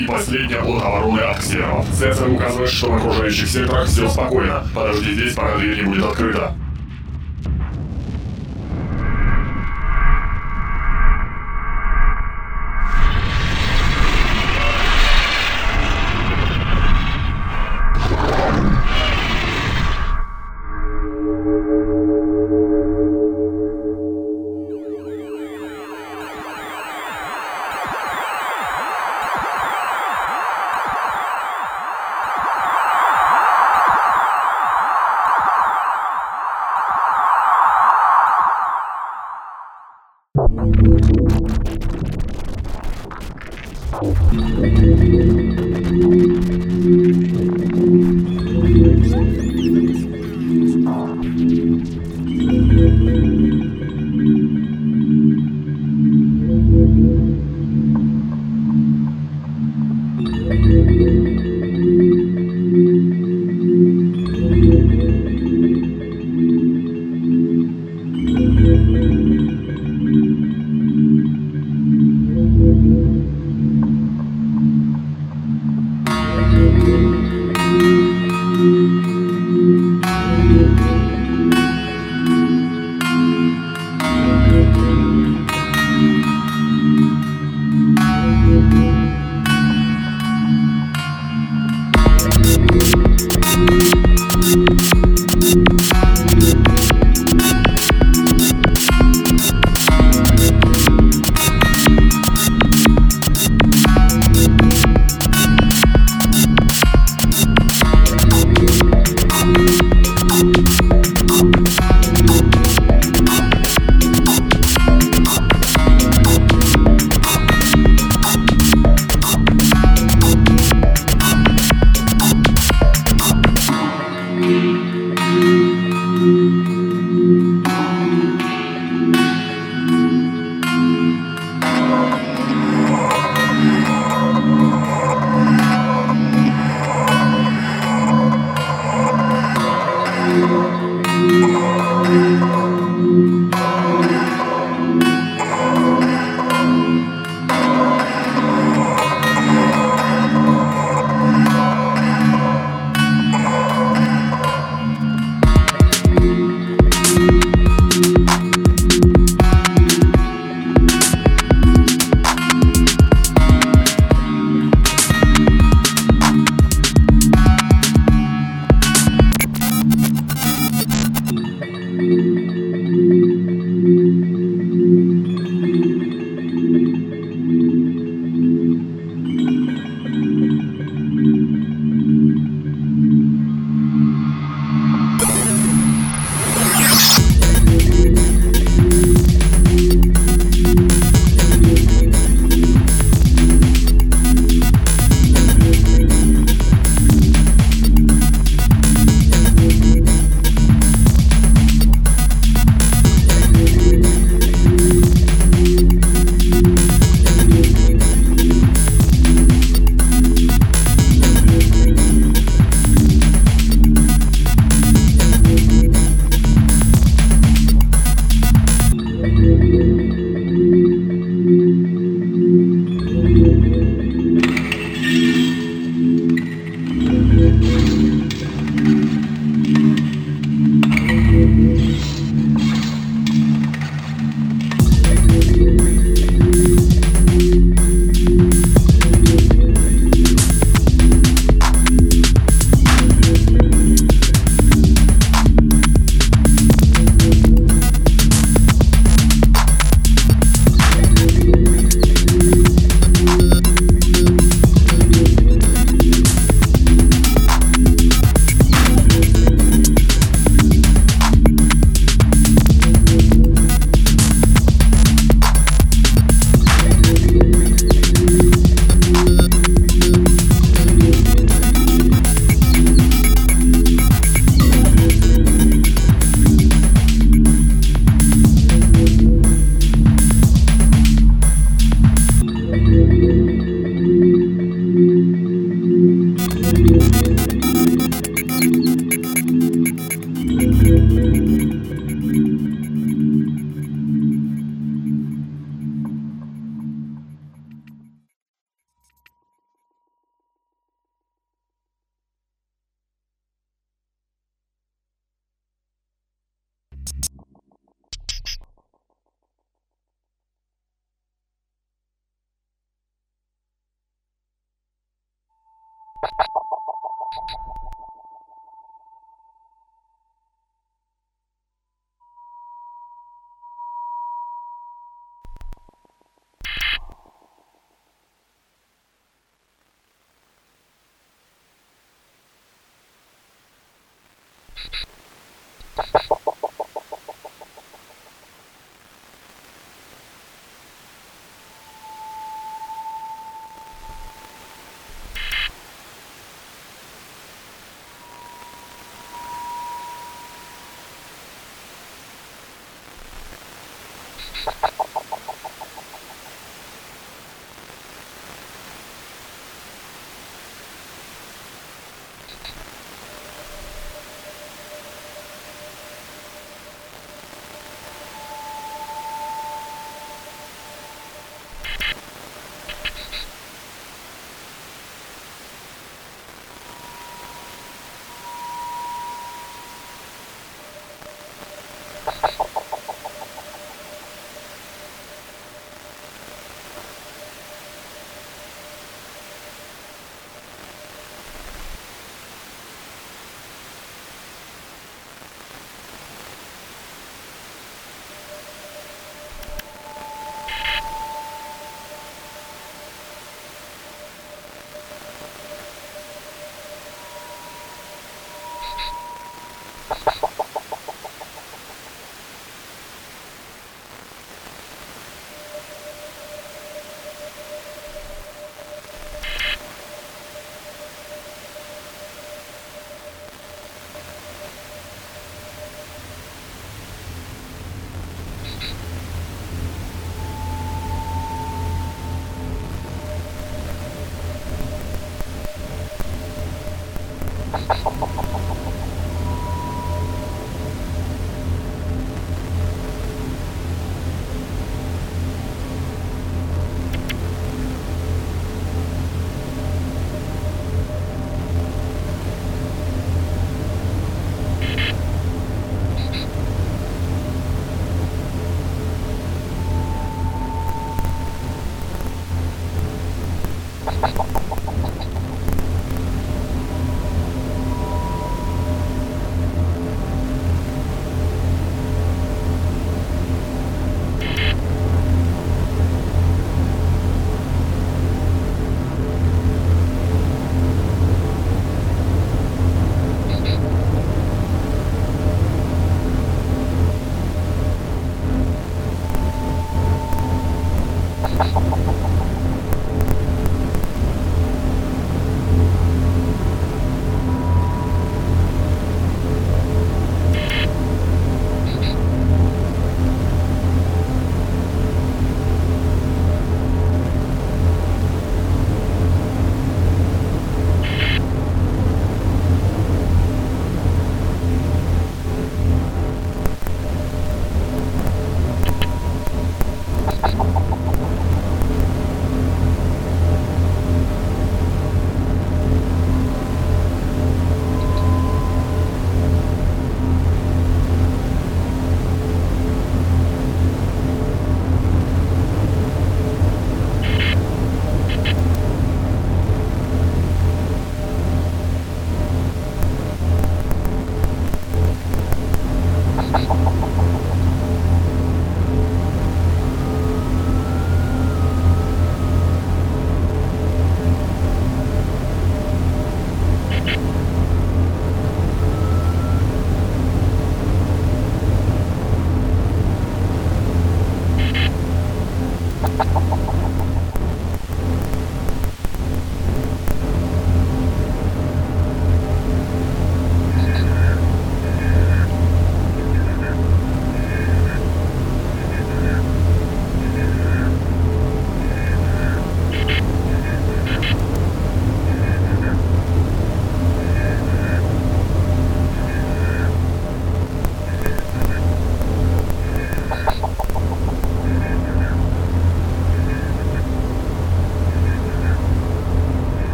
и последняя от обороны от ксеров. Сенсор указывает, что в окружающих секторах все спокойно. Подожди здесь, пока дверь не будет открыта.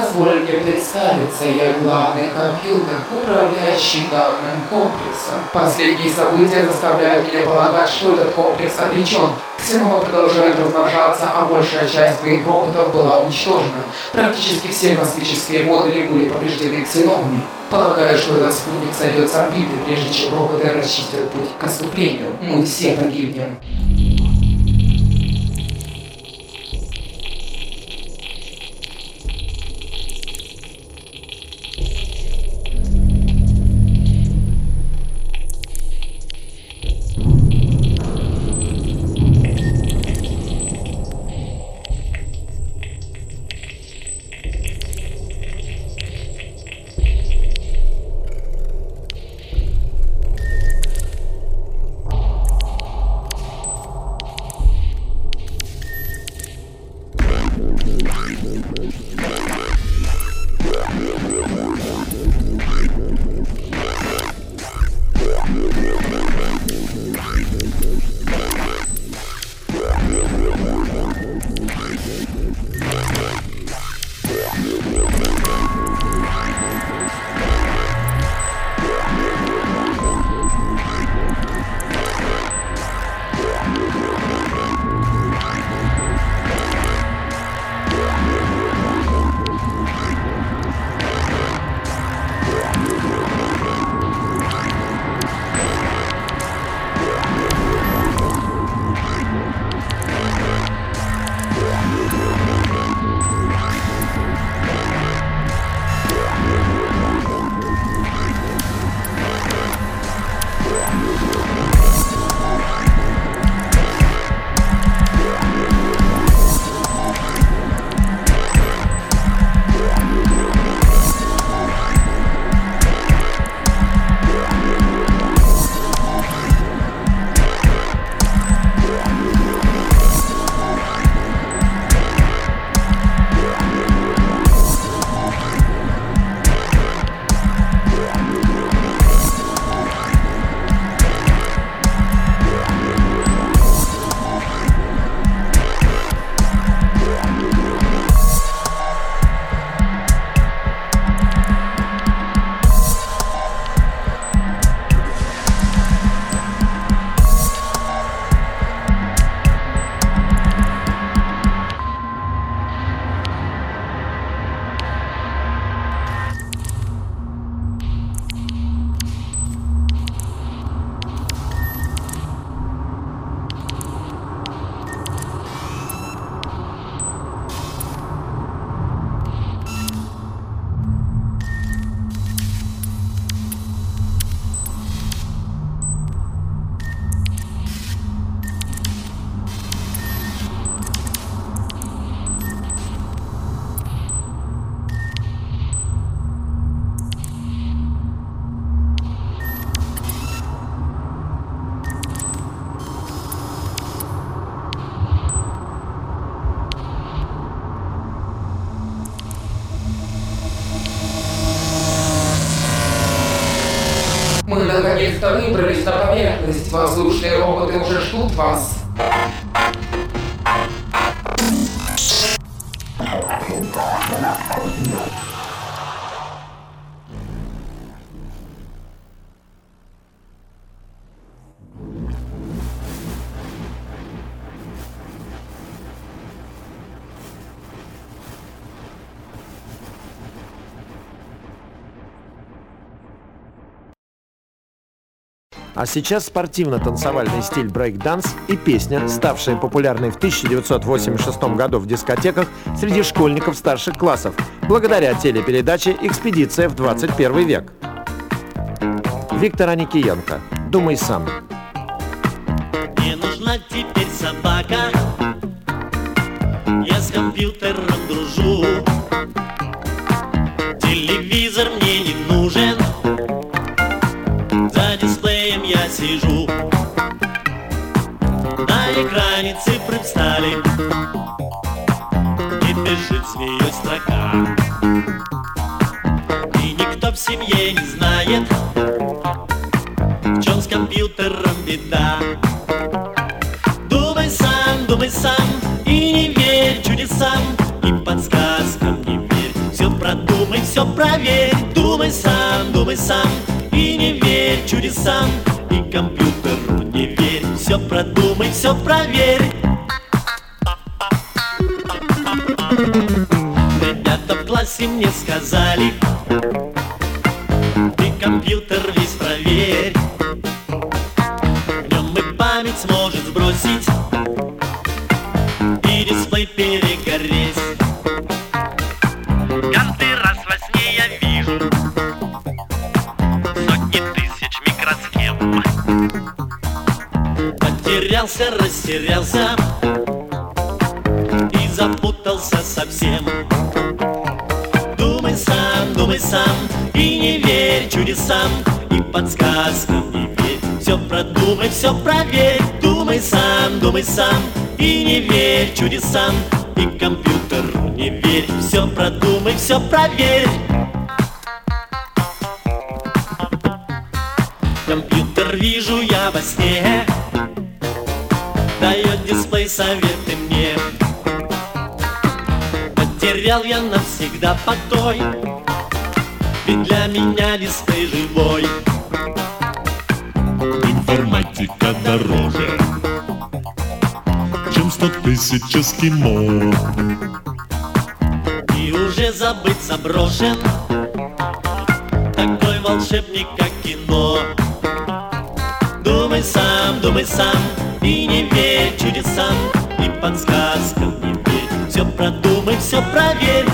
Позвольте представиться, я главный компьютер, управляющий данным комплексом. Последние события заставляют меня полагать, что этот комплекс обречен. Ксенова продолжает размножаться, а большая часть моих роботов была уничтожена. Практически все космические модули были повреждены ксеновыми. Полагаю, что этот спутник сойдет с орбиты, прежде чем роботы расчистят путь к отступлению. Мы все погибнем. А сейчас спортивно-танцевальный стиль брейк-данс и песня, ставшая популярной в 1986 году в дискотеках среди школьников старших классов, благодаря телепередаче «Экспедиция в 21 век». Виктор Аникиенко. «Думай сам». Мне нужна теперь собака Я с компьютером дружу Телевизор мне не встали И бежит змеей строка. И никто в семье не знает В чем с компьютером беда. Думай сам, думай сам И не верь чудесам И подсказкам не верь. Все продумай, все проверь. Думай сам, думай сам И не верь чудесам И компьютеру не верь. Все продумай, все проверь классе мне сказали Ты компьютер весь проверь В нем и память сможет сбросить И дисплей перегореть Каждый раз во сне я вижу Сотни тысяч микросхем. Потерялся, растерялся подсказкам не верь Все продумай, все проверь. Думай сам, думай сам. И не верь чудесам. И компьютеру не верь. Все продумай, все проверь. Компьютер вижу я во сне. Дает дисплей советы мне. Потерял я навсегда покой. Ведь для меня дисплей Дороже Чем сто тысяч эскимо. И уже забыть заброшен Такой волшебник, как кино. Думай сам, думай сам И не верь чудесам И подсказкам не верь. Все продумай, все проверь